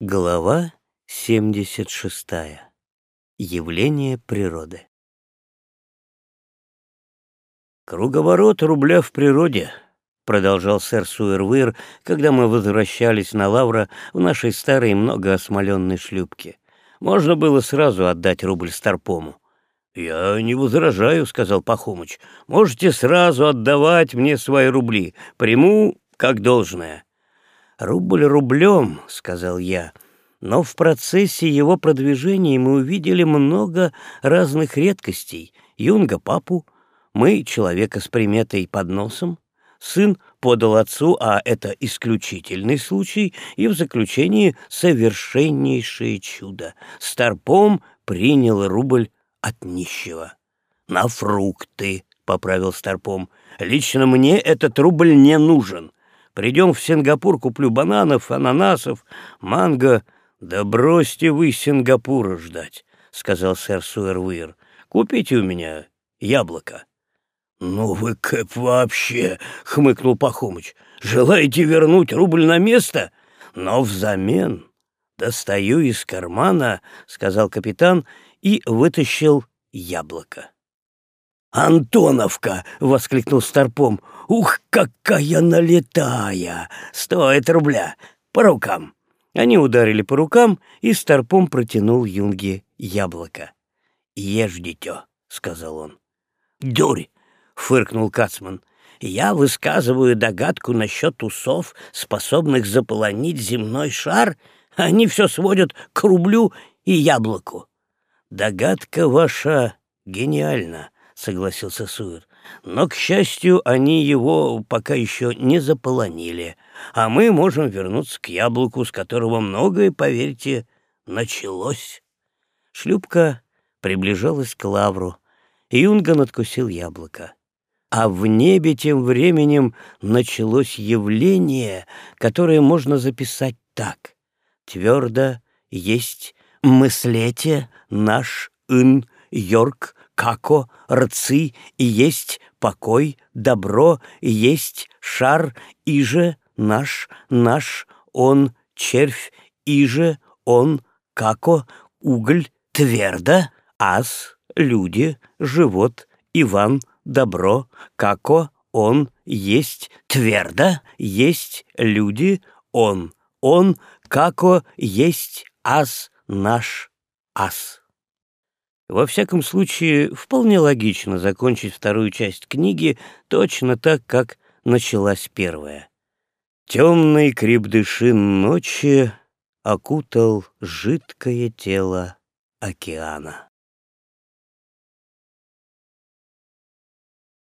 Глава 76. Явление природы. «Круговорот рубля в природе», — продолжал сэр Суэрвир, когда мы возвращались на Лавра в нашей старой многоосмоленной шлюпке. «Можно было сразу отдать рубль Старпому». «Я не возражаю», — сказал Пахомыч. «Можете сразу отдавать мне свои рубли. Приму как должное». «Рубль рублем», — сказал я, — «но в процессе его продвижения мы увидели много разных редкостей. Юнга — папу, мы — человека с приметой под носом, сын подал отцу, а это исключительный случай, и в заключении совершеннейшее чудо. Старпом принял рубль от нищего. «На фрукты», — поправил Старпом. «Лично мне этот рубль не нужен». Придем в Сингапур, куплю бананов, ананасов, манго. Да бросьте вы Сингапура ждать, — сказал сэр Суэрвир. Купите у меня яблоко. «Ну вы, Кэп, вообще!» — хмыкнул Пахомыч. «Желаете вернуть рубль на место? Но взамен достаю из кармана, — сказал капитан, и вытащил яблоко. «Антоновка!» — воскликнул Старпом. «Ух, какая налетая! Стоит рубля! По рукам!» Они ударили по рукам, и Старпом протянул Юнге яблоко. «Ешь, дитё!» — сказал он. «Дурь!» — фыркнул Кацман. «Я высказываю догадку насчет усов, способных заполонить земной шар. Они все сводят к рублю и яблоку». «Догадка ваша гениальна», согласился Суэр. «Но, к счастью, они его пока еще не заполонили, а мы можем вернуться к яблоку, с которого многое, поверьте, началось». Шлюпка приближалась к лавру, и Юнган откусил яблоко. А в небе тем временем началось явление, которое можно записать так. Твердо есть мыслете наш ин Йорк како рцы и есть покой, добро и есть шар, иже наш, наш, он, червь, иже, он, како, уголь, твердо, ас, люди, живот, Иван, добро, како, он, есть, твердо, есть, люди, он, он, како, есть, ас, наш, ас. Во всяком случае, вполне логично закончить вторую часть книги точно так, как началась первая. Темный крепдышин ночи окутал жидкое тело океана.